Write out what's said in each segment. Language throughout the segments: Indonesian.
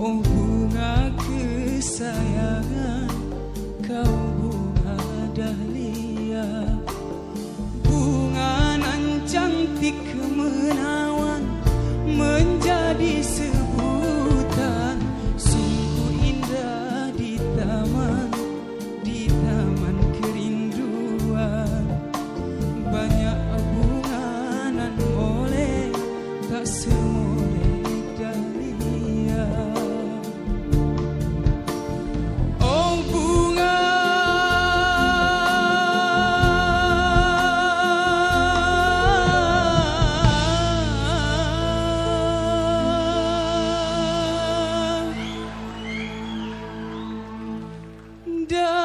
Oh window.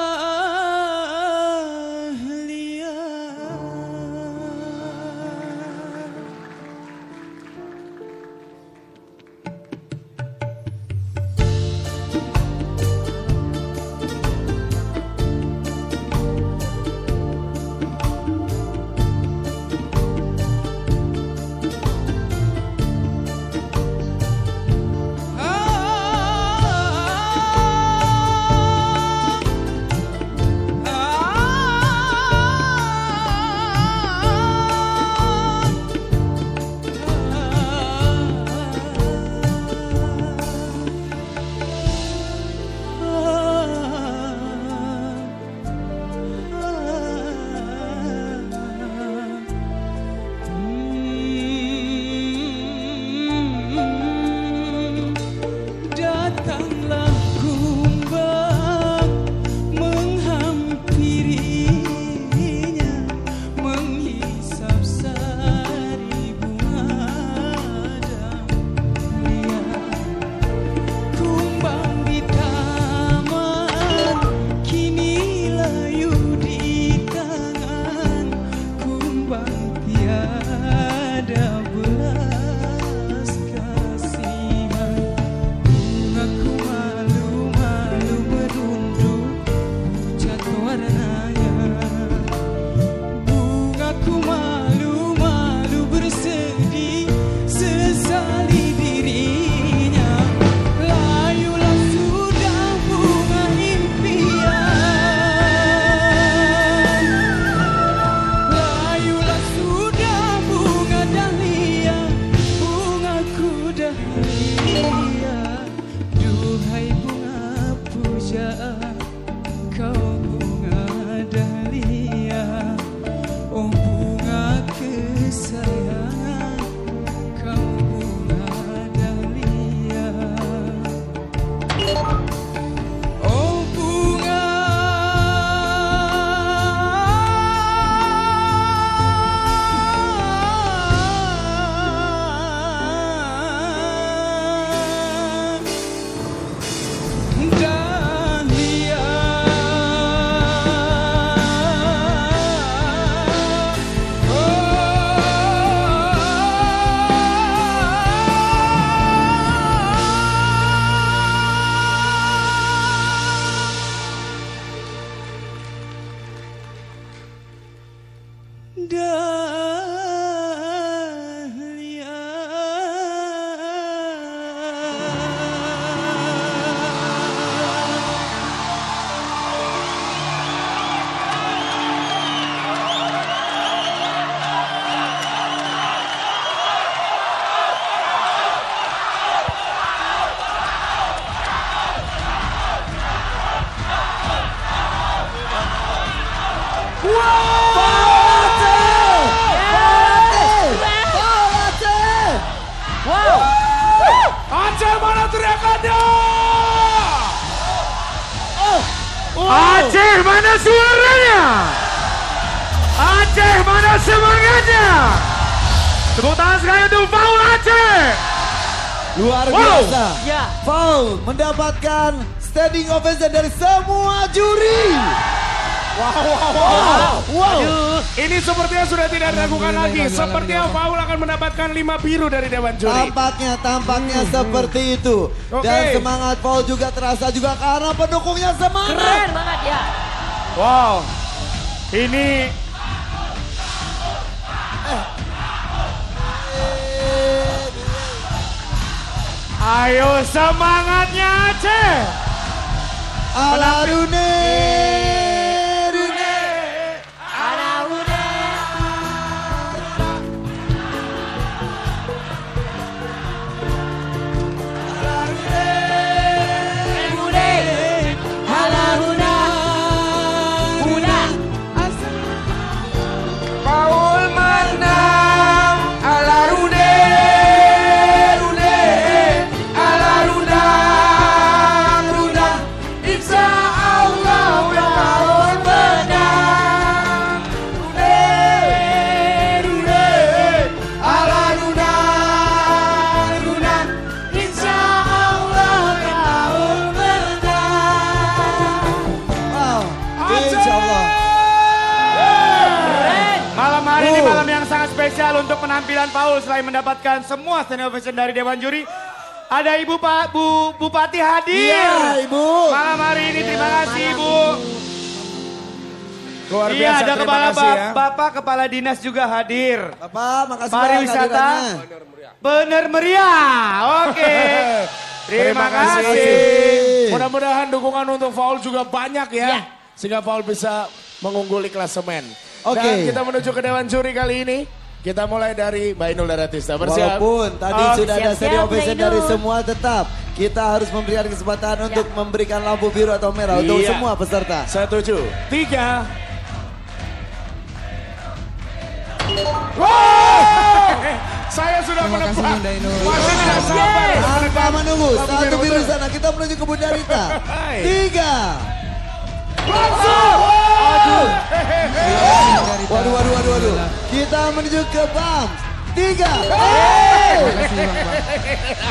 Aceh mana suaranya? Aceh Aceh mana semangatnya? Tepuk tangan sekali untuk Paul Aceh. Luar Wow. biasa. Ya. Paul mendapatkan standing ovation dari semua juri. Wow, wow, wow. Wow. Ini sepertinya sudah tidak diragukan lagi. Sepertinya Paul akan mendapatkan lima biru dari Dewan Juri. Tampaknya, tampaknya seperti itu. Oke. Dan semangat Paul juga terasa juga karena pendukungnya semangat. Keren banget ya. Wow. Ini Ayo semangatnya Aceh. Ala untuk penampilan Paul selain mendapatkan semua standing ovation dari Dewan Juri. Ada Ibu Pak Bu Bupati hadir. Iya, Ibu. Malam hari ini terima kasih Ibu. Luar Iya biasa, ada terima kepala kasih bap- ya. Bapak kepala dinas juga hadir. Bapak, makasih banyak Pariwisata bener meriah. Oke. Terima, kasih. Mudah-mudahan dukungan untuk Paul juga banyak ya. Ya. Sehingga Paul bisa mengungguli klasemen. Oke. Dan kita menuju ke Dewan Juri kali ini. Kita mulai dari Mbak Inul Daratista. Bersiap? Walaupun tadi Oh, sudah ada siap-siap, standing ovation dari semua tetap kita harus memberikan kesempatan untuk memberikan lampu biru atau merah untuk Iya. semua peserta. Satu, tujuh, tiga. Wow! Saya sudah menebak. Masih tidak sabar. Tanpa menunggu, satu biru, sana kita menuju ke Bunda Rita. Tiga. Langsung. Waduh, waduh, waduh, waduh. Kita menuju ke BAM. Tiga. Hey!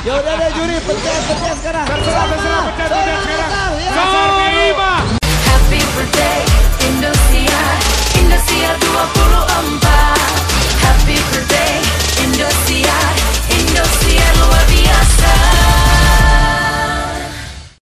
Ya udah deh juri, pencet sekarang. Terserah, terserah,